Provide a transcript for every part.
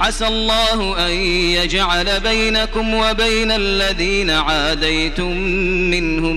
عسى الله أن يجعل بينكم وبين الذين عاديتم منهم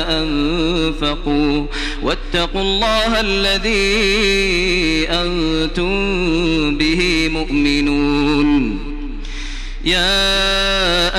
أنفقوا واتقوا الله الذي أنتم به مؤمنون. يا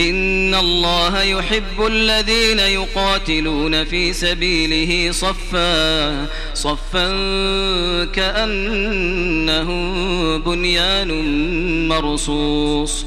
إن الله يحب الذين يقاتلون في سبيله صفا صفا كأنهم بنيان مرصوص.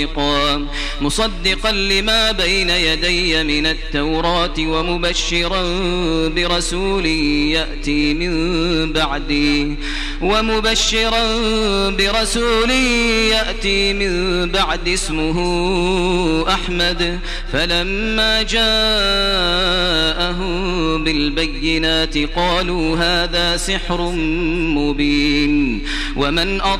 صديقا مصدقا لما بين يدي من التوراة ومبشرا برسول يأتي من بعدي ومبشرا برسول يأتي من بعد اسمه أحمد. فلما جاءهم بالبينات قالوا هذا سحر مبين. ومن أضل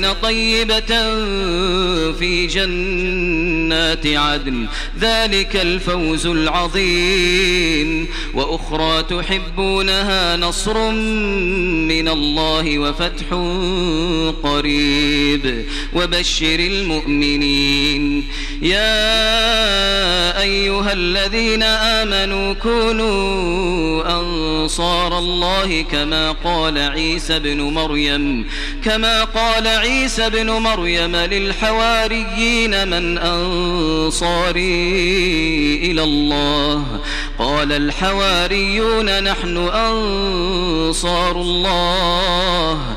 ومساكن طيبة في جنات عدن. ذلك الفوز العظيم. وأخرى تحبونها نصر من الله وفتح قريب. وبشر المؤمنين. يا أيها الذين آمنوا كونوا أنصار الله كما قال عيسى بن مريم. كما قال عيسى عيسى ابن مريم للحواريين من أنصاري إلى الله. قال الحواريون نحن أنصار الله.